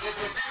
Thank you.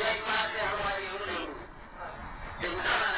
ایک بات ہے ہماری ان لوگوں